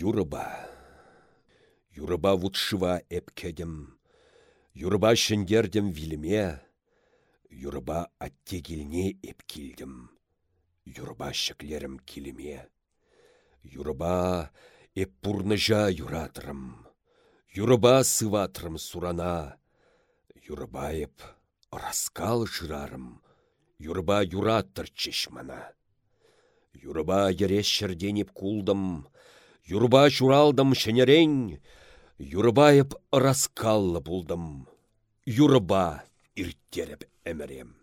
Юрыба. Юрыба вутшыва эпкедім. Юрыба шендердім вилме. Юрыба аттегілне эпкілдім. Юрыба шіклерім киліме. Юрыба эп пурныжа юратырым. Юрыба сыватрым сурана. Юрыба эп раскал жырарым. Юрыба юраттыр чешмана. Юрыба ереш шерденіп кулдым. Юрба шуралдым шенерен. Юрыба эп раскаллы булдым. Юрыба ирттеріп әмірем.